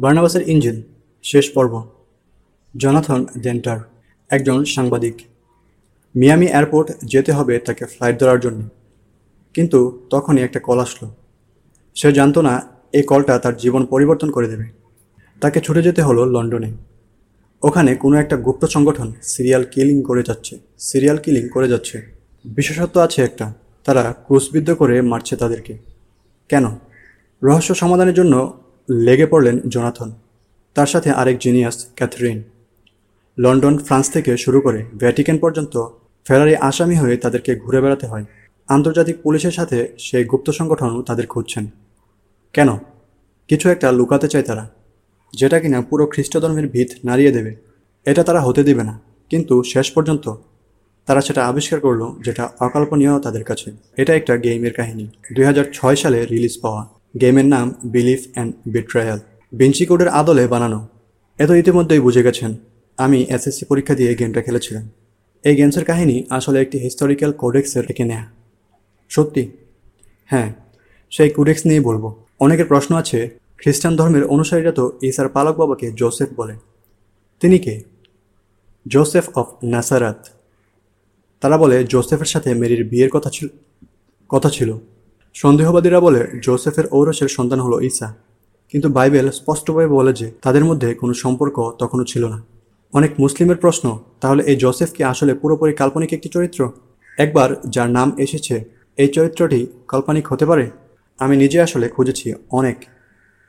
বার্নাবাসের engine, শেষ পর্ব। Jonathan ডেন্টার, একজন সাংবাদিক। মিয়ামি এয়ারপোর্ট যেতে হবে তাকে ফ্লাইট ধরার জন্য। কিন্তু তখনই একটা কল আসলো। সে জানতো না এই কলটা তার জীবন পরিবর্তন করে দেবে। তাকে ছুটে যেতে হলো লন্ডনে। ওখানে কোনো একটা গুপ্ত সংগঠন সিরিয়াল কিলিং করে যাচ্ছে, সিরিয়াল কিলিং করে যাচ্ছে। বিশেষত্ব আছে একটা, তারা ক্রুশবিদ্ধ করে মারছে তাদেরকে। কেন? রহস্য সমাধানের জন্য লেগে পড়লেন জোনাথন, তার সাথে আরেক জিনিয়াস, ক্যাথরিন। লন্ডন, ফ্রান্স থেকে শুরু করে ভ্যাটিকান পর্যন্ত ফেরারি আসামি হয়ে তাদেরকে ঘুরে বেড়াতে হয়। আন্তর্জাতিক পুলিশের সাথে সেই গুপ্ত সংগঠনও তাদের খুঁজছেন। কেন? কিছু একটা লুকাতে চায় তারা, যেটা কিনা পুরো খ্রিস্ট ধর্মের ভিত নাড়িয়ে দেবে। এটা তারা হতে দিবে না, কিন্তু শেষ পর্যন্ত তারা সেটা আবিষ্কার করল যেটা অকল্পনীয় তাদের কাছে। এটা একটা গেমের কাহিনী, দুই হাজার ছয় সালে রিলিজ পাওয়া। গেমের নাম বিলিফ অ্যান্ড বিট্রায়াল বেঞ্চি কোডের আদলে বানানো। এত ইতিমধ্যেই বুঝে গেছেন, আমি এসএসসি পরীক্ষা দিয়ে গেমটা খেলেছিলাম। এই গেমসের কাহিনী আসলে একটি হিস্টোরিক্যাল কোডেক্সের থেকে নেয়া। সত্যি? হ্যাঁ সেই কোডেক্স নিয়েই বলব। অনেকের প্রশ্ন আছে, খ্রিস্টান ধর্মের অনুসারীরা তো ঈসার পালক বাবাকে জোসেফ বলে। তিনি কে? Joseph of নাসারাত। তারা বলে, জোসেফের সাথে মেরির বিয়ের কথা ছিল কথা ছিল। সন্দেহবাদীরা বলে জোসেফের ঔরসের সন্তান হলো ঈসা। কিন্তু বাইবেল স্পষ্টভাবে বলে যে তাদের মধ্যে কোনো সম্পর্ক তখনও ছিল না। অনেক মুসলিমের প্রশ্ন, তাহলে এই জোসেফ কি আসলে পুরোপুরি কাল্পনিক একটি চরিত্র? একবার যার নাম এসেছে, এই চরিত্রটি কাল্পনিক হতে পারে? আমি নিজে আসলে খুঁজেছি অনেক।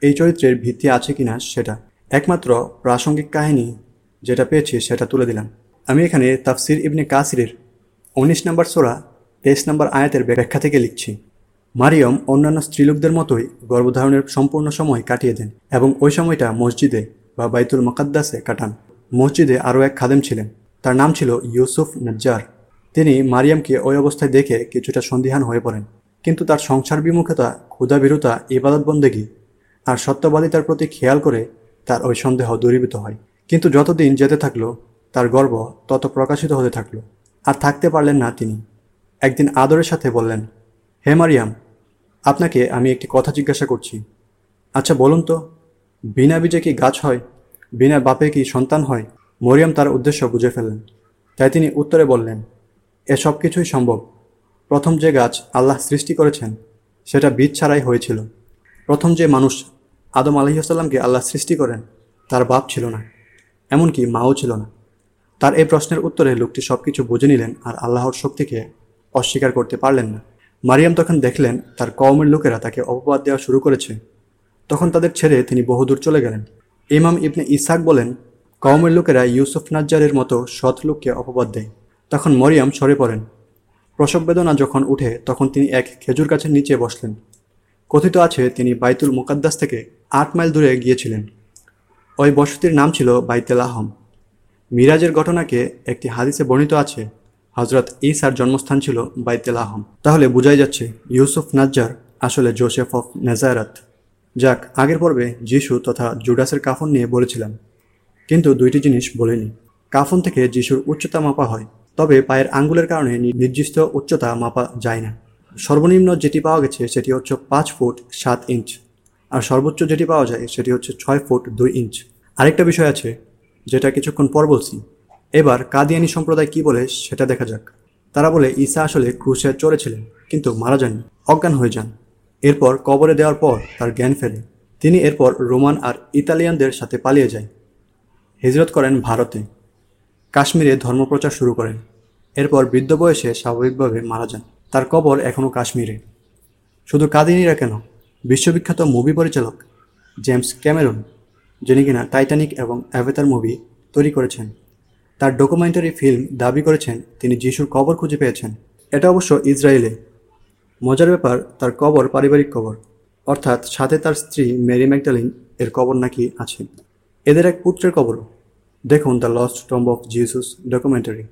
এই চরিত্রের ভিত্তি আছে কিনা সেটা। একমাত্র প্রাসঙ্গিক কাহিনী যেটা পেয়েছি সেটা তুলে দিলাম। আমি এখানে তাফসির ইবনে কাসিরের উনিশ নম্বর সোরা, তেইশ নম্বর আয়াতের ব্যাখ্যা থেকে লিখছি। মারিয়ম অন্যান্য স্ত্রীলোকদের মতোই গর্ভধারণের সম্পূর্ণ সময় কাটিয়ে দেন এবং ওই সময়টা মসজিদে বা বাইতুল মকাদ্দাসে কাটান। মসজিদে আরও এক খাদেম ছিলেন। তার নাম ছিল ইউসুফ নজ্জার। তিনি মারিয়ামকে ওই অবস্থায় দেখে কিছুটা সন্দিহান হয়ে পড়েন। কিন্তু তার সংসার বিমুখতা ক্ষুধাভীরতা ইবাদত বন্দেগী আর সত্যবাদিতার প্রতি খেয়াল করে তার ওই সন্দেহ দূরীভূত হয়। কিন্তু যতদিন যেতে থাকল, তার গর্ব তত প্রকাশিত হতে থাকল। আর থাকতে পারলেন না তিনি। একদিন আদরের সাথে বললেন হে মারিয়াম, আপনাকে আমি একটি কথা জিজ্ঞাসা করছি। আচ্ছা বলুন তো, বিনা বীজে কি গাছ হয়, বিনা বাপে কি সন্তান হয়? মরিয়াম তার উদ্দেশ্য বুঝে ফেললেন। তাই তিনি উত্তরে বললেন এসব কিছুই সম্ভব। প্রথম যে গাছ আল্লাহ সৃষ্টি করেছেন, সেটা বীজ ছাড়াই হয়েছিল। প্রথম যে মানুষ আদম আলহিহাসাল্লামকে আল্লাহ সৃষ্টি করেন, তার বাপ ছিল না, এমনকি মাও ছিল না। তার এই প্রশ্নের উত্তরে লোকটি সব কিছু বুঝে নিলেন আর আল্লাহর শক্তিকে অস্বীকার করতে পারলেন না। মারিয়াম তখন দেখলেন তার কওমের লোকেরা তাকে অপবাদ দেওয়া শুরু করেছে। তখন তাদের ছেড়ে তিনি বহুদূর চলে গেলেন। ইমাম ইবনে ইসাক বলেন, কওমের লোকেরা ইউসুফ নাজ্জারের মতো সৎ লোককে অপবাদ দেয়। তখন মরিয়াম সরে পড়েন। প্রসব বেদনা যখন উঠে, তখন তিনি এক খেজুর গাছের নিচে বসলেন। কথিত আছে, তিনি বাইতুল মুকাদ্দাস থেকে আট মাইল দূরে গিয়েছিলেন। ওই বসতির নাম ছিল বাইতেল আহম। মিরাজের ঘটনাকে একটি হাদিসে বর্ণিত আছে হজরত ইসার জন্মস্থান ছিল বাইতেল আহম। তাহলে বোঝাই যাচ্ছে ইউসুফ নাজ্জার আসলে জোসেফ অফ নেজারাত, যাক আগের পর্বে যিশু তথা জুডাসের কাফন নিয়ে বলেছিলাম, কিন্তু দুইটি জিনিস বলিনি। কাফন থেকে যিশুর উচ্চতা মাপা হয়, তবে পায়ের আঙ্গুলের কারণে নির্দিষ্ট উচ্চতা মাপা যায় না। সর্বনিম্ন যেটি পাওয়া গেছে সেটি হচ্ছে পাঁচ ফুট সাত ইঞ্চ, আর সর্বোচ্চ যেটি পাওয়া যায় সেটি হচ্ছে ছয় ফুট দুই ইঞ্চ। আরেকটা বিষয় আছে যেটা কিছুক্ষণ পর বলছি এবার কাদিয়ানি সম্প্রদায় কি বলে সেটা দেখা যাক। তারা বলে, ঈসা আসলে ক্রুশে চড়েছিলেন কিন্তু মারা যাননি, অজ্ঞান হয়ে যান। এরপর কবরে দেওয়ার পর তার জ্ঞান ফেরে। তিনি এরপর রোমান আর ইতালিয়ানদের সাথে পালিয়ে যায়। হিজরত করেন ভারতে। কাশ্মীরে ধর্মপ্রচার শুরু করেন। এরপর বৃদ্ধ বয়সে স্বাভাবিকভাবে মারা যান। তার কবর এখনও কাশ্মীরে। শুধু কাদিনীরা কেন? বিশ্ববিখ্যাত মুভি পরিচালক জেমস ক্যামেরন, যিনি কিনা টাইটানিক এবং অ্যাভেতার মুভি তৈরি করেছেন। তার ডকুমেন্টারি ফিল্ম দাবি করেছেন তিনি যিশুর কবর খুঁজে পেয়েছেন। এটা অবশ্য ইসরায়েলে। মজার ব্যাপার, তার কবর পারিবারিক কবর। অর্থাৎ সাথে তার স্ত্রী মেরি ম্যাকডালিন এর কবর নাকি আছে। এদের এক পুত্রের কবরও দেখুন the lost tomb of Jesus documentary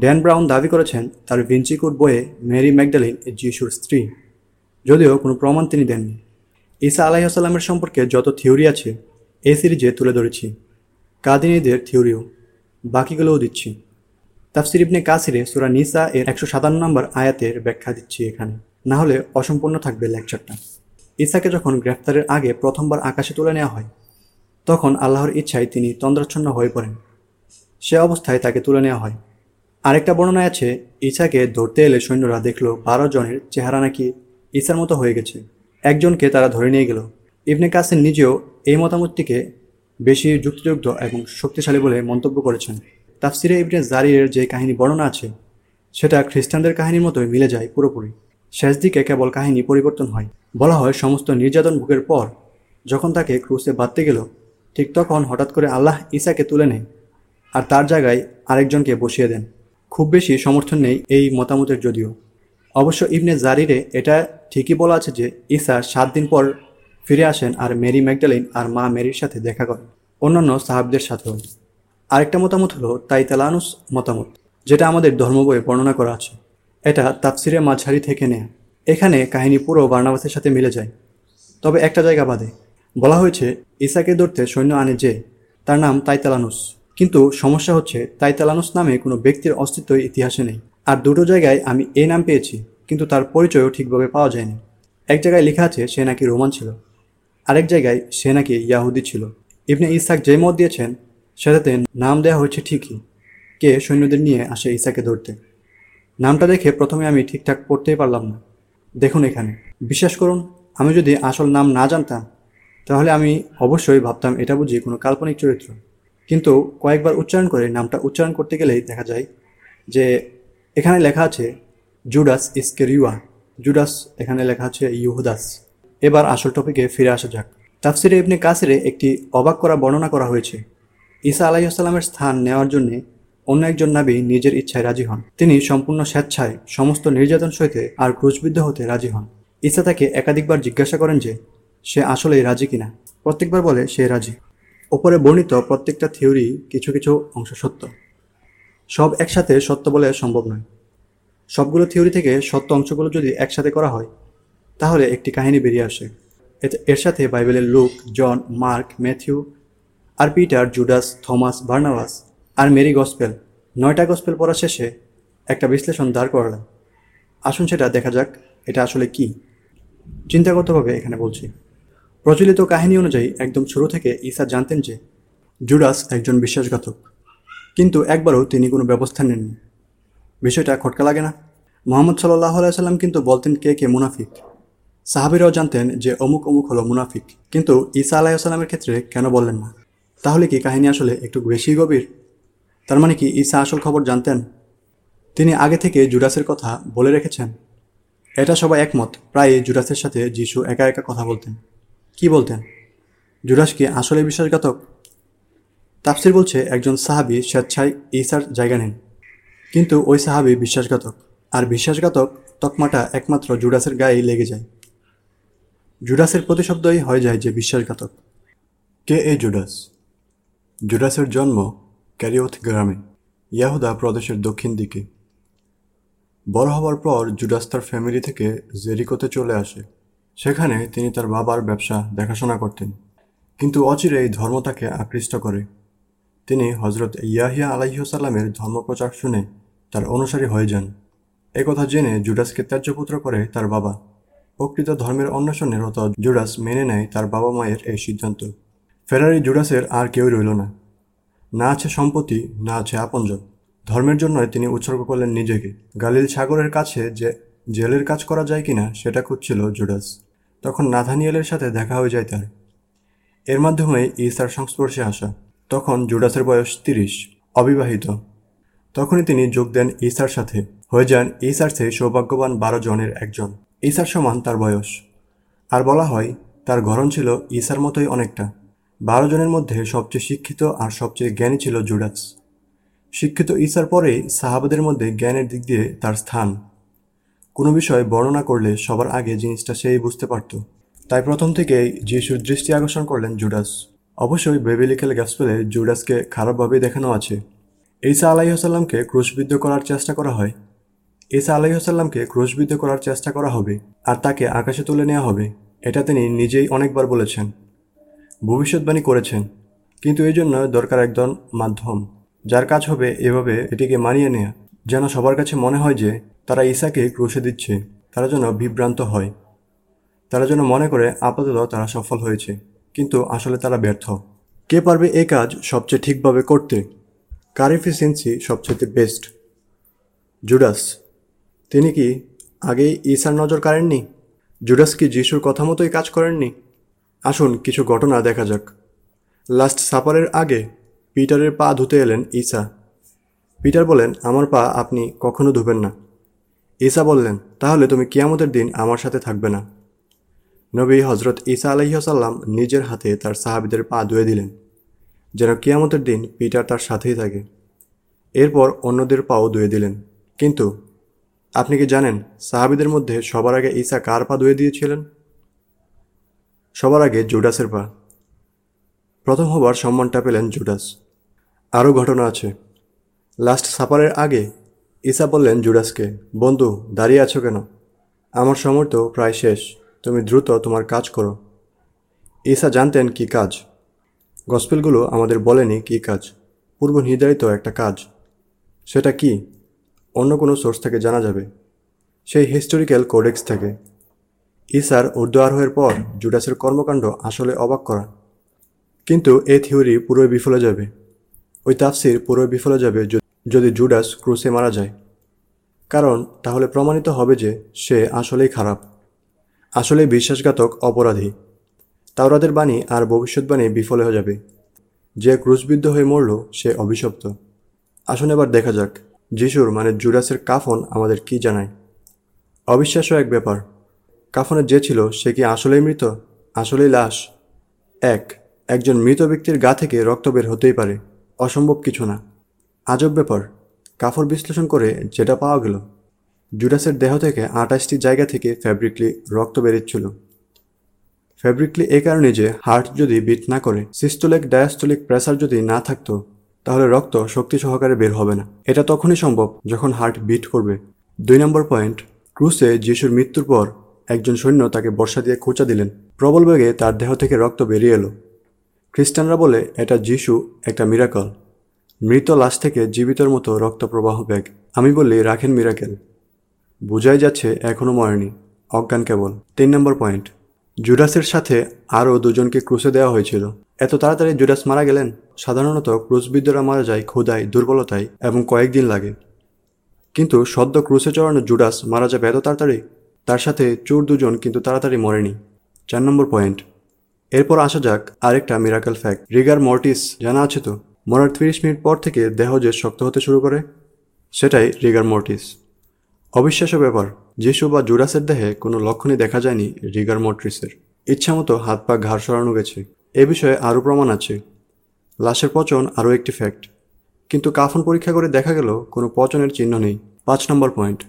Dan Brown দাবি করেছেন তার ভিঞ্চিকুর বইয়ে মেরি ম্যাকডালিন যিশুর স্ত্রী। যদিও কোনো প্রমাণ তিনি দেননি। ঈসা আলাইসাল্লামের সম্পর্কে যত থিওরি আছে এই সিরিজে তুলে ধরেছি। কাদিনীদের থিওরিও। বাকিগুলোও দিচ্ছি। তাফসির ইবনে কাসিরে সুরা নিসা এর একশো সাতান্ন নম্বর আয়াতের ব্যাখ্যা দিচ্ছি এখানে। না হলে অসম্পূর্ণ থাকবে লেকচারটা। ইসাকে যখন গ্রেফতারের আগে প্রথমবার আকাশে তুলে নেওয়া হয়, তখন আল্লাহর ইচ্ছায় তিনি তন্দ্রাচ্ছন্ন হয়ে পড়েন। সে অবস্থায় তাকে তুলে নেওয়া হয়। আরেকটা বর্ণনায় আছে, ঈসাকে ধরতে এলে সৈন্যরা দেখল বারো জনের চেহারা নাকি ঈসার মতো হয়ে গেছে। একজনকে তারা ধরে নিয়ে গেল। ইবনে কাসিম নিজেও এই মতামতটিকে বেশি যুক্তিযুক্ত এবং শক্তিশালী বলে মন্তব্য করেছেন। তাফসিরে ইবনে জারিরের যে কাহিনী বর্ণনা আছে, সেটা খ্রিস্টানদের কাহিনীর মতোই মিলে যায় পুরোপুরি। শেষ দিকে কেবল কাহিনী পরিবর্তন হয়। বলা হয়, সমস্ত নির্যাতন ভোগের পর যখন তাকে ক্রুসে বাঁধতে গেল, ঠিক তখন হঠাৎ করে আল্লাহ ঈসাকে তুলে নেয় আর তার জায়গায় আরেকজনকে বসিয়ে দেন। খুব বেশি সমর্থন নেই এই মতামতের যদিও। অবশ্য ইবনে জারিরে এটা ঠিকই বলা আছে যে, ঈসা সাত দিন পর ফিরে আসেন আর মেরি ম্যাকডালিন আর মা মেরির সাথে দেখা করেন। অন্যান্য সাহাবদের সাথেও। আরেকটা মতামত হলো তাইতালানুস মতামত, যেটা আমাদের ধর্ম বইয়ে বর্ণনা করা আছে। এটা তাফসিরে মাঝারি থেকে নেয়া। এখানে কাহিনী পুরো বার্নাবাসের সাথে মিলে যায়। তবে একটা জায়গা বাদে, বলা হয়েছে ইসাকে ধরতে সৈন্য আনে যে, তার নাম তাইতালানুস। কিন্তু সমস্যা হচ্ছে তাইতালানুস নামে কোনো ব্যক্তির অস্তিত্ব ইতিহাসে নেই। আর দুটো জায়গায় আমি এ নাম পেয়েছি, কিন্তু তার পরিচয়ও ঠিকভাবে পাওয়া যায়নি। এক জায়গায় লেখা আছে সে নাকি রোমান ছিল। আরেক জায়গায় সে নাকি ইয়াহুদি ছিল। ইবনে ইসাক যে মত দিয়েছেন, সেটাতে নাম দেওয়া হয়েছে ঠিকই। কে সৈন্যদের নিয়ে আসে ইসাকে ধরতে। নামটা দেখে প্রথমে আমি ঠিকঠাক পড়তেই পারলাম না। দেখুন এখানে। বিশ্বাস করুন, আমি যদি আসল নাম না জানতাম, তাহলে আমি অবশ্যই ভাবতাম এটা বুঝি কোনো কাল্পনিক চরিত্র। কিন্তু কয়েকবার উচ্চারণ করে নামটা উচ্চারণ করতে গেলেই দেখা যায় যে এখানে লেখা আছে, জুডাস ইস্কেরিউয়া জুডাস এখানে লেখা আছে, ইহুদাস। এবার আসল টপিকে ফিরে আসা যাক। তাফসিরে ইবনে কাসিরে একটি অবাক করা বর্ণনা করা হয়েছে। ঈসা আলাইসাল্লামের স্থান নেওয়ার জন্যে অন্য একজন নাবি নিজের ইচ্ছায় রাজি হন। তিনি সম্পূর্ণ স্বেচ্ছায় সমস্ত নির্যাতন সইতে আর ক্রুশবিদ্ধ হতে রাজি হন। ঈসা তাকে একাধিকবার জিজ্ঞাসা করেন যে, সে আসলেই রাজি কিনা? প্রত্যেকবার বলে, সে রাজি। ওপরে বর্ণিত প্রত্যেকটা থিওরি কিছু কিছু অংশ সত্য। সব একসাথে সত্য বলে সম্ভব নয়। সবগুলো থিওরি থেকে সত্য অংশগুলো যদি একসাথে করা হয় তাহলে একটি কাহিনী বেরিয়ে আসে। এর সাথে বাইবেলের লুক, জন, মার্ক, ম্যাথিউ আর পিটার, জুডাস, থমাস, বার্নাবাস আর মেরি গসপেল নয়টা গসপেল পড়া শেষে একটা বিশ্লেষণ দাঁড় করালাম আসুন সেটা দেখা যাক, এটা আসলে কি? চিন্তাগতভাবে এখানে বলছি। প্রচলিত কাহিনী অনুযায়ী একদম শুরু থেকে ঈসা জানতেন যে জুডাস একজন বিশ্বাসঘাতক। কিন্তু একবারও তিনি কোনো ব্যবস্থা নেননি। বিষয়টা খটকা লাগে না। মোহাম্মদ সাল্লাহ সাল্লাম কিন্তু বলতেন কে কে মুনাফিক। সাহাবিরাও জানতেন যে অমুক অমুক হলো মুনাফিক, কিন্তু ঈসা আলাইসাল্লামের ক্ষেত্রে কেন বললেন না? তাহলে কি কাহিনী আসলে একটু বেশি গভীর? তার মানে কি ঈসা আসল খবর জানতেন? তিনি আগে থেকে জুডাসের কথা বলে রেখেছেন। এটা সবাই একমত প্রায় জুডাসের সাথে যিশু একা একা কথা বলতেন। কি বলতেন? জুডাস কি আসলে বিশ্বাসঘাতক? তাফসির বলছে, একজন সাহাবি স্বেচ্ছায় ঈসার জায়গা নেন। কিন্তু ওই সাহাবি বিশ্বাসঘাতক। আর বিশ্বাসঘাতক তকমাটা একমাত্র জুডাসের গায়েই লেগে যায়। জুডাসের প্রতিশব্দই হয়ে যায় যে বিশ্বাসঘাতক। কে এই জুডাস? জুডাসের জন্ম ক্যারিওথ গ্রামে, ইয়াহুদা প্রদেশের দক্ষিণ দিকে। বড় হওয়ার পর জুডাস তার ফ্যামিলি থেকে জেরিকোতে চলে আসে। সেখানে তিনি তার বাবার ব্যবসা দেখাশোনা করতেন। কিন্তু অচিরেই ধর্ম তাকে আকৃষ্ট করে। তিনি হজরত ইয়াহিয়া আলাইসাল্লামের ধর্মপ্রচার শুনে তার অনুসারী হয়ে যান। একথা জেনে জুডাসকে ত্যায্যপুত্র করে তার বাবা। প্রকৃত ধর্মের অন্বেষণে রত জুডাস মেনে নেয় তার বাবা মায়ের এই সিদ্ধান্ত। ফেরারি জুডাসের আর কেউ রইল না। না আছে সম্পত্তি, না আছে আপনজন। ধর্মের জন্য তিনি উৎসর্গ করলেন নিজেকে। গালিল সাগরের কাছে যে জেলের কাজ করা যায় কিনা সেটা খুঁজছিল জুডাস তখন নাথানিয়েলের সাথে দেখা হয়ে যায় তার। এর মাধ্যমে ঈসার সংস্পর্শে আসা। তখন জুডাসের বয়স তিরিশ, অবিবাহিত। তখনই তিনি যোগ দেন ঈসার সাথে। হয়ে যান ঈসার চেয়ে সৌভাগ্যবান বারো জনের একজন। ঈসার সমান তার বয়স। আর বলা হয়, তার গড়ন ছিল ঈসার মতোই অনেকটা। বারো জনের মধ্যে সবচেয়ে শিক্ষিত আর সবচেয়ে জ্ঞানী ছিল জুডাস শিক্ষিত ঈসার পরেই সাহাবাদের মধ্যে জ্ঞানের দিক দিয়ে তার স্থান। কোনো বিষয় বর্ণনা করলে সবার আগে জিনিসটা সেই বুঝতে পারত। তাই প্রথম থেকেই যিশুর দৃষ্টি আকর্ষণ করলেন জুডাস অবশ্যই বেবিলিক্যাল গ্যাসপেলে জুডাসকে খারাপভাবে দেখানো আছে। ঈসা আলাইসাল্লামকে ক্রুশবিদ্ধ করার চেষ্টা করা হয়। ঈসা আলাইসাল্লামকে ক্রুশবিদ্ধ করার চেষ্টা করা হবে আর তাকে আকাশে তুলে নেওয়া হবে, এটা তিনি নিজেই অনেকবার বলেছেন। ভবিষ্যৎবাণী করেছেন, কিন্তু এই জন্য দরকার একজন মাধ্যম, যার কাজ হবে এভাবে এটিকে মানিয়ে নেয়া। যেন সবার কাছে মনে হয় যে তারা ঈসাকে ক্রুশে দিচ্ছে, তারা যেন বিভ্রান্ত হয়। তারা যেন মনে করে আপাতত তারা সফল হয়েছে, কিন্তু আসলে তারা ব্যর্থ। কে পারবে এ কাজ সবচেয়ে ঠিকভাবে করতে? কার এফিসিয়েন্সি সবচেয়ে বেস্ট জুডাস তিনি কি আগেই ঈশার নজর কাড়েননি? জুডাস কি যিশুর কথা মতোই কাজ করেননি? আসুন কিছু ঘটনা দেখা যাক। লাস্ট সাপারের আগে পিটারের পা ধুতে এলেন ঈসা পিটার বলেন, আমার পা আপনি কখনো ধুবেন না। ঈসা বললেন, তাহলে তুমি কিয়ামতের দিন আমার সাথে থাকবে না। নবী হজরত ঈসা আলহিহাসাল্লাম নিজের হাতে তার সাহাবিদের পা ধুয়ে দিলেন, যেন কিয়ামতের দিন পিটার তার সাথেই থাকে। এরপর অন্যদের পাও ধুয়ে দিলেন। কিন্তু আপনি কি জানেন সাহাবিদের মধ্যে সবার আগে ঈসা কার পা ধুয়ে দিয়েছিলেন? সবার আগে জুডাসের পা। প্রথম হবার সম্মানটা পেলেন জুডাস। আরও ঘটনা আছে। লাস্ট সাপারের আগে ঈসা বললেন জুডাসকে, বন্ধু, দাঁড়িয়ে আছো কেন? আমার সময় তো প্রায় শেষ। তুমি দ্রুত তোমার কাজ করো। ঈসা জানতেন কি কাজ। গসপেলগুলো আমাদের বলেনি কি কাজ। পূর্ব নির্ধারিত একটা কাজ। সেটা কি? অন্য কোনো সোর্স থেকে জানা যাবে। সেই হিস্টোরিক্যাল কোডেক্স থেকে। ইসার আরোহের পর জুডাসের কর্মকাণ্ড আসলে অবাক করা। কিন্তু এ থিওরি পুরোই বিফলে যাবে। ওই তাফসির পুরোই বিফলে যাবে যদি জুডাস ক্রুসে মারা যায়। কারণ তাহলে প্রমাণিত হবে যে সে আসলেই খারাপ। আসলেই বিশ্বাসঘাতক অপরাধী। তাওরাদের বাণী আর ভবিষ্যৎবাণী বিফলে হয়ে যাবে। যে ক্রুশবিদ্ধ হয়ে মরল সে অভিশপ্ত। আসুন এবার দেখা যাক। যিশুর মানে জুডাসের কাফন আমাদের কি জানায়? অবিশ্বাস্য এক ব্যাপার। কাফনে যে ছিল, সে কি আসলেই মৃত? আসলেই লাশ? এক, একজন মৃত ব্যক্তির গা থেকে রক্ত বের হতেই পারে। অসম্ভব কিছু না। আজব ব্যাপার। কাফর বিশ্লেষণ করে যেটা পাওয়া গেল। জুডাসের দেহ থেকে আঠাশটি জায়গা থেকে ফ্যাব্রিকলি রক্ত বেরিয়েছিল ফ্যাব্রিকলি এ কারণে যে হার্ট যদি বিট না করে সিস্টোলিক ডায়াস্টোলিক প্রেসার যদি না থাকতো তাহলে রক্ত শক্তি সহকারে বের হবে না। এটা তখনই সম্ভব যখন হার্ট বিট করবে। দুই নম্বর পয়েন্ট, ক্রুসে যিশুর মৃত্যুর পর একজন সৈন্য তাকে বর্ষা দিয়ে খোঁচা দিলেন। প্রবল বেগে তার দেহ থেকে রক্ত বেরিয়ে এলো। খ্রিস্টানরা বলে, এটা যিশু, একটা মিরাকল। মৃত লাশ থেকে জীবিতর মতো রক্ত প্রবাহ ব্যাগ আমি বললি, রাখেন মিরাকেল। বোঝাই যাচ্ছে এখনও মরেনি। অজ্ঞান কেবল। তিন নম্বর পয়েন্ট জুডাসের সাথে আরও দুজনকে ক্রুশে দেওয়া হয়েছিল। এত তাড়াতাড়ি জুডাস মারা গেলেন? সাধারণত ক্রুশবিদ্যরা মারা যায় ক্ষুদায় দুর্বলতায় এবং কয়েকদিন লাগে। কিন্তু সদ্য ক্রুশে চড়ানো জুডাস মারা যাবে এত তাড়াতাড়ি? তার সাথে চোর দুজন কিন্তু তাড়াতাড়ি মরেনি। চার নম্বর পয়েন্ট। এরপর আসা যাক আরেকটা মিরাকেল ফ্যাক্ট। রিগার মর্টিস জানা আছে তো? মরার তিরিশ মিনিট পর থেকে দেহ যে শক্ত হতে শুরু করে, সেটাই রিগার মর্টিস। অবিশ্বাস্য ব্যাপার, যিশু বা জুডাসের দেহে কোনো লক্ষণই দেখা যায়নি রিগার মর্টিসের। ইচ্ছামতো হাত পা ঘাড় সরানো গেছে। এ বিষয়ে আরও প্রমাণ আছে। লাশের পচন আরও একটি ফ্যাক্ট কিন্তু কাফন পরীক্ষা করে দেখা গেল, কোনো পচনের চিহ্ন নেই। পাঁচ নম্বর পয়েন্ট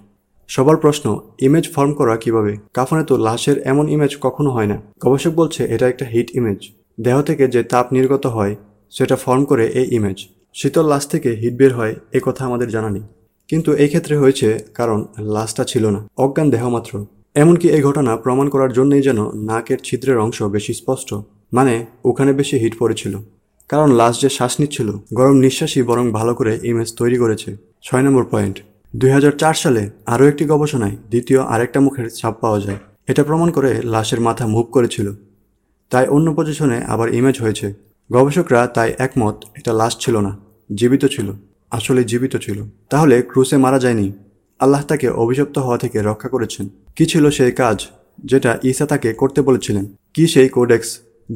সবার প্রশ্ন ইমেজ ফর্ম করা কীভাবে? কাফনে তো লাশের এমন ইমেজ কখনো হয় না। গবেষক বলছে, এটা একটা হিট ইমেজ দেহ থেকে যে তাপ নির্গত হয়, সেটা ফর্ম করে এই ইমেজ শীতল লাশ থেকে হিট বের হয়, এ কথা আমাদের জানা নেই। কিন্তু এই ক্ষেত্রে হয়েছে, কারণ লাশটা ছিল না। অজ্ঞান দেহ মাত্র। এমনকি এই ঘটনা প্রমাণ করার জন্যই যেন নাকের ছিদ্রের অংশ বেশি স্পষ্ট। মানে ওখানে বেশি হিট পড়েছিল। কারণ লাশ যে শ্বাস নিচ্ছিল, গরম নিঃশ্বাসই বরং ভালো করে ইমেজ তৈরি করেছে। ছয় নম্বর পয়েন্ট দুই হাজার চার সালে আরও একটি গবেষণায় দ্বিতীয় আরেকটা মুখের ছাপ পাওয়া যায়। এটা প্রমাণ করে লাশের মাথা মুভ করেছিল। তাই অন্য পজিশনে আবার ইমেজ হয়েছে। গবেষকরা তাই একমত, এটা লাশ ছিল না, জীবিত ছিল। আসলে জীবিত ছিল। তাহলে ক্রুসে মারা যায়নি। আল্লাহ তাকে অভিশপ্ত হওয়া থেকে রক্ষা করেছেন। কি ছিল সেই কাজ, যেটা ইসা তাকে করতে বলেছিলেন? কি সেই কোডেক্স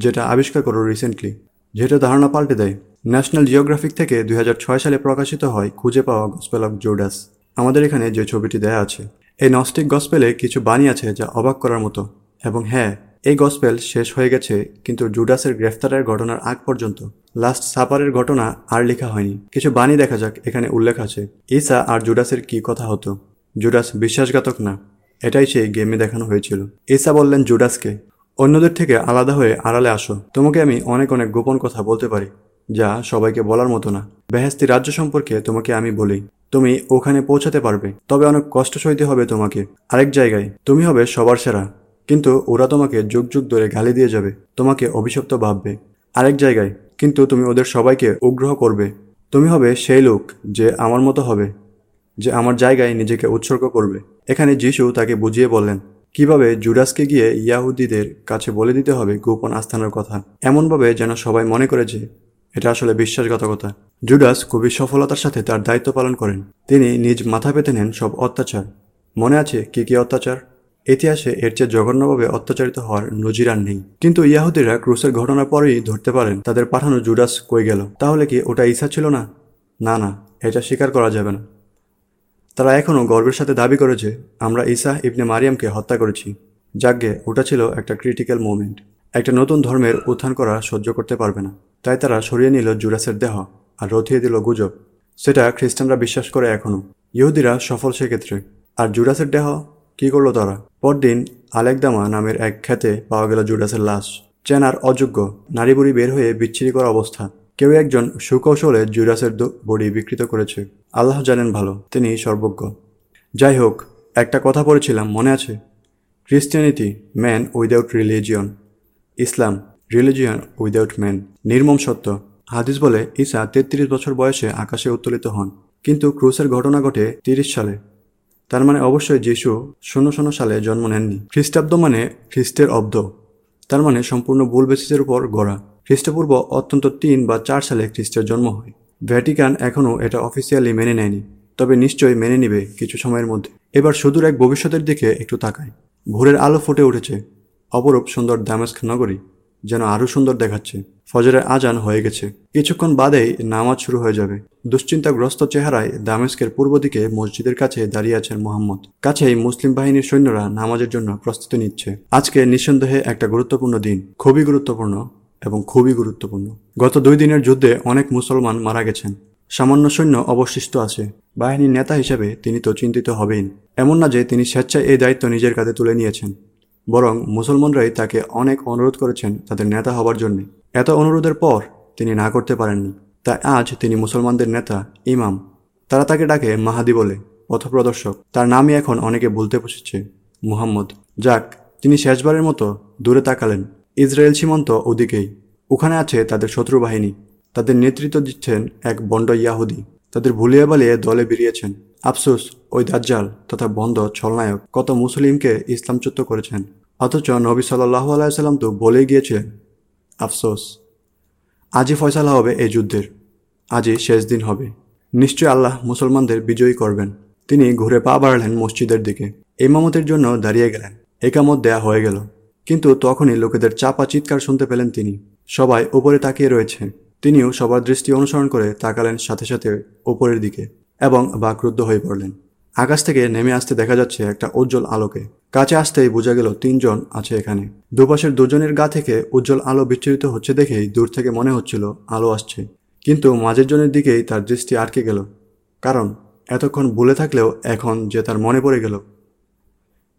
যেটা আবিষ্কার করো রিসেন্টলি যেটা ধারণা পাল্টে দেয়। ন্যাশনাল জিওগ্রাফিক থেকে দুই হাজার ছয় সালে প্রকাশিত হয় খুঁজে পাওয়া গসপেল অফ জোডাস আমাদের এখানে যে ছবিটি দেয়া আছে, এই নস্টিক গসপেলে কিছু বাণী আছে যা অবাক করার মতো। এবং হ্যাঁ এই গসপেল শেষ হয়ে গেছে, কিন্তু জুডাসের গ্রেফতারের ঘটনার আগ পর্যন্ত। লাস্ট সাপারের ঘটনা আর লেখা হয়নি। কিছু বাণী দেখা যাক, এখানে উল্লেখ আছে। ইসা আর জুডাসের কি কথা হতো? জুডাস বিশ্বাসঘাতক না। এটাই সেই গেমে দেখানো হয়েছিল। ইসা বললেন জুডাসকে অন্যদের থেকে আলাদা হয়ে আড়ালে আসো। তোমাকে আমি অনেক অনেক গোপন কথা বলতে পারি, যা সবাইকে বলার মতো না। বেহেস্তি রাজ্য সম্পর্কে তোমাকে আমি বলি, তুমি ওখানে পৌঁছাতে পারবে। তবে অনেক কষ্ট সইতে হবে তোমাকে। আরেক জায়গায়, তুমি হবে সবার সেরা। কিন্তু ওরা তোমাকে যুগ যুগ ধরে গালি দিয়ে যাবে, তোমাকে অভিশপ্ত ভাববে। আরেক জায়গায়, কিন্তু তুমি ওদের সবাইকে উগ্রহ করবে। তুমি হবে সেই লোক যে আমার মতো হবে, যে আমার জায়গায় নিজেকে উৎসর্গ করবে। এখানে যিশু তাকে বুঝিয়ে বললেন কীভাবে জুডাসকে গিয়ে ইয়াহুদিদের কাছে বলে দিতে হবে গোপন আস্থানের কথা? এমনভাবে যেন সবাই মনে করে যে এটা আসলে বিশ্বাসঘাতকতা। জুডাস খুবই সফলতার সাথে তার দায়িত্ব পালন করেন। তিনি নিজ মাথা পেতে নেন সব অত্যাচার। মনে আছে কি কি অত্যাচার? ইতিহাসে এর চেয়ে জঘন্যভাবে অত্যাচারিত হওয়ার নজির আর নেই। কিন্তু ইয়াহুদিরা ক্রুসের ঘটনার পরেই ধরতে পারেন, তাদের পাঠানো জুডাস কই গেল? তাহলে কি ওটা ইচ্ছা ছিল না? না না, এটা স্বীকার করা যাবে না। তারা এখনও গর্বের সাথে দাবি করে যে আমরা ঈসা ইবনে মারিয়ামকে হত্যা করেছি। যাজ্ঞে ওটা ছিল একটা ক্রিটিক্যাল মোমেন্ট একটা নতুন ধর্মের উত্থান করা সহ্য করতে পারবে না। তাই তারা সরিয়ে নিল জুরাসের দেহ আর রথিয়ে দিল গুজব। সেটা খ্রিস্টানরা বিশ্বাস করে এখনও। ইহুদিরা সফল সেক্ষেত্রে। আর জুরাসের দেহ? কি করল তারা? পরদিন আলেকদামা নামের এক খেতে পাওয়া গেল জুডাসের লাশ। চেনার অযোগ্য নারী বুড়ি বের হয়ে বিচ্ছিরি করা অবস্থা। কেউ একজন সুকৌশলে জুডাসের বডি বিকৃত করেছে। আল্লাহ জানেন ভালো, তিনি সর্বজ্ঞ। যাই হোক, একটা কথা পড়েছিলাম, মনে আছে? Christianity man without religion Islam religion without man নির্মম সত্য। হাদিস বলে, ঈসা তেত্রিশ বছর বয়সে আকাশে উত্তোলিত হন। কিন্তু ক্রুসের ঘটনা ঘটে তিরিশ সালে। তার মানে অবশ্যই যিশু শূন্য শূন্য সালে জন্ম নেননি। খ্রিস্টাব্দ মানে খ্রিস্টের অব্দ। তার মানে সম্পূর্ণ ভুল বেসিসের উপর গড়া। খ্রিস্টপূর্ব অত্যন্ত তিন বা চার সালে খ্রিস্টের জন্ম হয়। ভ্যাটিকান এখনও এটা অফিসিয়ালি মেনে নেয়নি, তবে নিশ্চয়ই মেনে নিবে কিছু সময়ের মধ্যে। এবার সুদূর এক ভবিষ্যতের দিকে একটু তাকায় ভোরের আলো ফুটে উঠেছে, অপরূপ সুন্দর দামেস্ক নগরী যেন আরও সুন্দর দেখাচ্ছে। ফজরের আজান হয়ে গেছে। কিছুক্ষণ বাদেই নামাজ শুরু হয়ে যাবে। দুশ্চিন্তাগ্রস্ত চেহারায় দামেস্কের পূর্ব দিকে মসজিদের কাছে দাঁড়িয়ে আছেন মোহাম্মদ। কাছেই মুসলিম বাহিনীর সৈন্যরা নামাজের জন্য প্রস্তুতি নিচ্ছে। আজকে নিঃসন্দেহে একটা গুরুত্বপূর্ণ দিন, খুবই গুরুত্বপূর্ণ এবং খুবই গুরুত্বপূর্ণ। গত দুই দিনের যুদ্ধে অনেক মুসলমান মারা গেছেন। সামান্য সৈন্য অবশিষ্ট আছে। বাহিনীর নেতা হিসেবে তিনি তো চিন্তিত হবেন এমন না যে তিনি স্বেচ্ছায় এই দায়িত্ব নিজের কাঁধে তুলে নিয়েছেন। বরং মুসলমানরাই তাকে অনেক অনুরোধ করেছেন তাদের নেতা হবার জন্য। এত অনুরোধের পর তিনি না করতে পারেননি। তাই আজ তিনি মুসলমানদের নেতা, ইমাম, তারা তাকে ডাকে মাহাদি বলে, পথপ্রদর্শক। তার নামই এখন অনেকে বলতে বসেছে, মুহাম্মদ। যাক, তিনি শেষবারের মতো দূরে তাকালেন। ইসরায়েল সীমান্ত ওদিকেই। ওখানে আছে তাদের শত্রু বাহিনী। তাদের নেতৃত্ব দিচ্ছেন এক বন্ড ইয়াহুদি। তাদের ভুলিয়ে বালিয়ে দলে বেরিয়েছেন। আফসোস, ওই দাজ্জাল তথা বন্ধ ছলনায়ক। কত মুসলিমকে ইসলামচ্যুত করেছেন। অথচ নবী সাল্লাহ আলাইসাল্লাম তো বলেই গিয়েছিলেন আফসোস। আজই ফয়সালা হবে এই যুদ্ধের। আজই শেষ দিন হবে। নিশ্চয় আল্লাহ মুসলমানদের বিজয়ী করবেন। তিনি ঘুরে পা বাড়ালেন মসজিদের দিকে। ইমামতের জন্য দাঁড়িয়ে গেলেন। একামত দেয়া হয়ে গেল। কিন্তু তখনই লোকেদের চাপা চিৎকার শুনতে পেলেন তিনি। সবাই উপরে তাকিয়ে রয়েছে। তিনিও সবার দৃষ্টি অনুসরণ করে তাকালেন সাথে সাথে ওপরের দিকে এবং বাকরুদ্ধ হয়ে পড়লেন। আকাশ থেকে নেমে আসতে দেখা যাচ্ছে একটা উজ্জ্বল আলোকে। কাছে আসতেই বোঝা গেল তিনজন আছে এখানে। দুপাশের দুজনের গা থেকে উজ্জ্বল আলো বিচ্ছুরিত হচ্ছে দেখেই দূর থেকে মনে হচ্ছিল আলো আসছে। কিন্তু মাঝের জনের দিকেই তার দৃষ্টি আটকে গেল। কারণ এতক্ষণ ভুলে থাকলেও এখন যে তার মনে পড়ে গেল।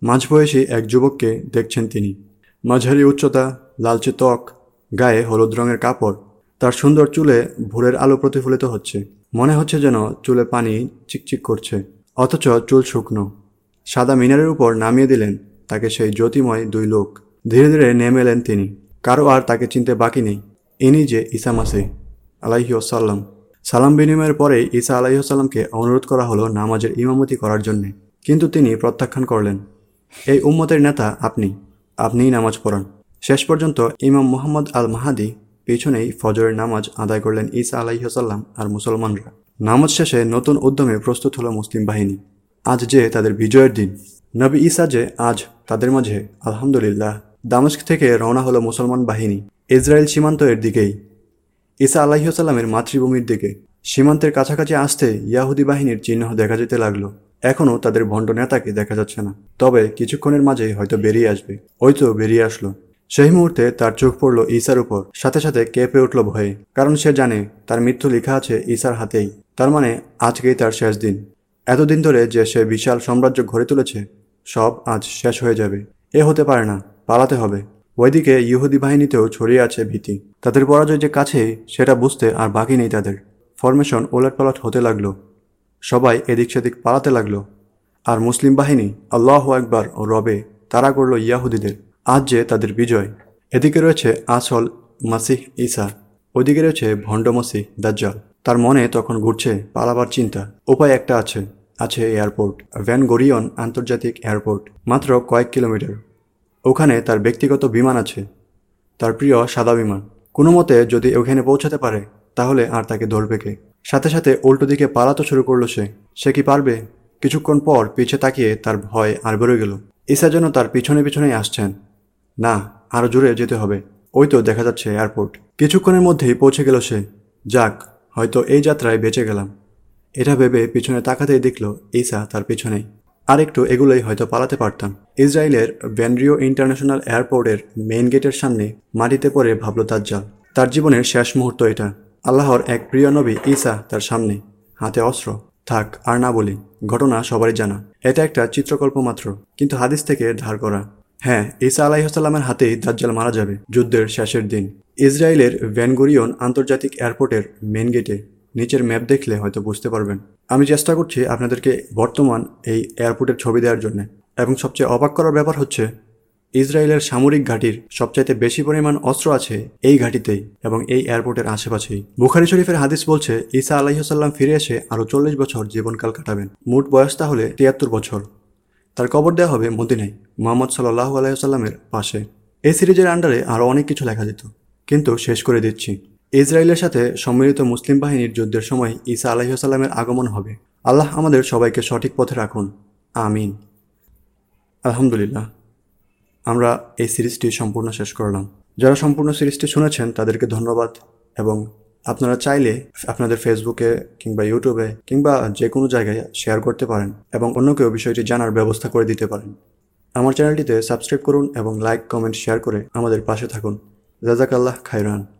মাঝবয়সী এক যুবককে দেখছেন তিনি। মাঝারি উচ্চতা, লালচে ত্বক, গায়ে হলুদ রঙের কাপড়। তার সুন্দর চুলে ভোরের আলো প্রতিফলিত হচ্ছে। মনে হচ্ছে যেন চুলে পানি চিকচিক করছে। অথচ চুল শুকনো। সাদা মিনারের উপর নামিয়ে দিলেন তাকে সেই জ্যোতিময় দুই লোক। ধীরে ধীরে নেমে এলেন তিনি। কারও আর তাকে চিনতে বাকি নেই। ইনি যে ঈসা মাসে, আলাইহি ওসাল্লাম সালাম বিনিময়ের পরেই ঈসা আলাইসাল্লামকে অনুরোধ করা হলো নামাজের ইমামতি করার জন্যে। কিন্তু তিনি প্রত্যাখ্যান করলেন, এই উম্মতের নেতা আপনি, আপনিই নামাজ পড়ান। শেষ পর্যন্ত ইমাম মোহাম্মদ আল মাহাদি পিছনেই ফজরের নামাজ আদায় করলেন ঈসা আলাইসাল্লাম আর মুসলমানরা। নামাজ শেষে নতুন উদ্যমে প্রস্তুত হলো মুসলিম বাহিনী। আজ যে তাদের বিজয়ের দিন। নবী ঈসা যে আজ তাদের মাঝে আলহামদুলিল্লাহ দামস্ক থেকে রওনা হলো মুসলমান বাহিনী ইসরায়েল সীমান্ত এর দিকেই। ঈসা আলাহিসাল্লামের মাতৃভূমির দিকে। সীমান্তের কাছাকাছি আসতে ইয়াহুদি বাহিনীর চিহ্ন দেখা যেতে লাগল। এখনও তাদের ভণ্ড নেতাকে দেখা যাচ্ছে না। তবে কিছুক্ষণের মাঝেই হয়তো বেরিয়ে আসবে। ওই তো বেরিয়ে আসলো। সেই মুহূর্তে তার চোখ পড়ল ঈসার উপর। সাথে সাথে কেঁপে উঠল ভয়ে। কারণ সে জানে তার মৃত্যু লেখা আছে ঈসার হাতেই। তার মানে আজকেই তার শেষ দিন। এতদিন ধরে যে সে বিশাল সাম্রাজ্য গড়ে তুলেছে, সব আজ শেষ হয়ে যাবে। এ হতে পারে না, পালাতে হবে। ওইদিকে ইহুদি বাহিনীতেও ছড়িয়ে আছে ভীতি। তাদের পরাজয় যে কাছে, সেটা বুঝতে আর বাকি নেই তাদের। ফরমেশন ওলটপালট হতে লাগল। সবাই এদিক সেদিক পালাতে লাগল। আর মুসলিম বাহিনী, আল্লাহ একবার ও রবে তারা করল ইয়াহুদিদের। আজ যে তাদের বিজয়। এদিকে রয়েছে আসল মাসিহ ঈসা। ওদিকে রয়েছে ভণ্ড মাসিহ দাজ্জাল। তার মনে তখন ঘুরছে পালাবার চিন্তা। উপায় একটা আছে আছে এয়ারপোর্ট, ভ্যান গরিয়ন আন্তর্জাতিক এয়ারপোর্ট, মাত্র কয়েক কিলোমিটার। ওখানে তার ব্যক্তিগত বিমান আছে, তার প্রিয় সাদা বিমান। কোনো মতে যদি ওখানে পৌঁছাতে পারে, তাহলে আর তাকে ধরবে কে? সাথে সাথে উল্টো দিকে পালাতে শুরু করল সে। সে কি পারবে? কিছুক্ষণ পর পিছে তাকিয়ে তার ভয় আর বেরোয় গেল। ঈসা যেন তার পিছনে পিছনেই আসছেন। না আরও জোরে যেতে হবে। ওই তো দেখা যাচ্ছে এয়ারপোর্ট। কিছুক্ষণের মধ্যেই পৌঁছে গেল সে। যাক হয়তো এই যাত্রায় বেঁচে গেলাম। এটা ভেবে পিছনে তাকাতেই দেখল ঈসা তার পিছনেই। আর একটু এগুলোই হয়তো পালাতে পারতাম। ইসরায়েলের ভ্যানরিও ইন্টারন্যাশনাল এয়ারপোর্টের মেইন গেটের সামনে মাটিতে পড়ে ভাবল দাজ্জাল। তার জীবনের শেষ মুহূর্ত এটা। আল্লাহর এক প্রিয় নবী ঈসা তার সামনে। হাতে অস্ত্র। থাক, আর না বলি, ঘটনা সবারই জানা। এটা একটা চিত্রকল্প মাত্র, কিন্তু হাদিস থেকে ধার করা। হ্যাঁ ঈসা আলাইসাল্লামের হাতেই দাজ্জাল মারা যাবে, যুদ্ধের শেষের দিন। ইসরায়েলের ভ্যানগুরিয়ন আন্তর্জাতিক এয়ারপোর্টের মেন গেটে নিচের ম্যাপ দেখলে হয়তো বুঝতে পারবেন। আমি চেষ্টা করছি আপনাদেরকে বর্তমান এই এয়ারপোর্টের ছবি দেওয়ার জন্য। এবং সবচেয়ে অবাক করার ব্যাপার হচ্ছে, ইসরায়েলের সামরিক ঘাঁটির সবচাইতে বেশি পরিমাণ অস্ত্র আছে এই ঘাঁটিতেই এবং এই এয়ারপোর্টের আশেপাশেই। বুখারি শরীফের হাদিস বলছে, ঈসা আলাইসাল্লাম ফিরে এসে আরও চল্লিশ বছর জীবনকাল কাটাবেন। মোট বয়স তাহলে তিয়াত্তর বছর। তার কবর দেওয়া হবে মদিনায়, মোহাম্মদ সাল্লাহ আলাইসাল্লামের পাশে। এই সিরিজের আন্ডারে আরও অনেক কিছু লেখা যেত। কিন্তু শেষ করে দিচ্ছি। ইসরায়েলের সাথে সম্মিলিত মুসলিম বাহিনীর যুদ্ধের সময় ঈসা আলাইসাল্লামের আগমন হবে। আল্লাহ আমাদের সবাইকে সঠিক পথে রাখুন। আমিন। আলহামদুলিল্লাহ। আমরা এই সিরিজটি সম্পূর্ণ শেষ করলাম। যারা সম্পূর্ণ সিরিজটি শুনেছেন, তাদেরকে ধন্যবাদ। এবং আপনারা চাইলে আপনাদের ফেসবুকে কিংবা ইউটিউবে কিংবা যে কোনো জায়গায় শেয়ার করতে পারেন এবং অন্য কেউ বিষয়টি জানার ব্যবস্থা করে দিতে পারেন। আমার চ্যানেলটিতে সাবস্ক্রাইব করুন এবং লাইক, কমেন্ট, শেয়ার করে আমাদের পাশে থাকুন। جزاك الله خيرا.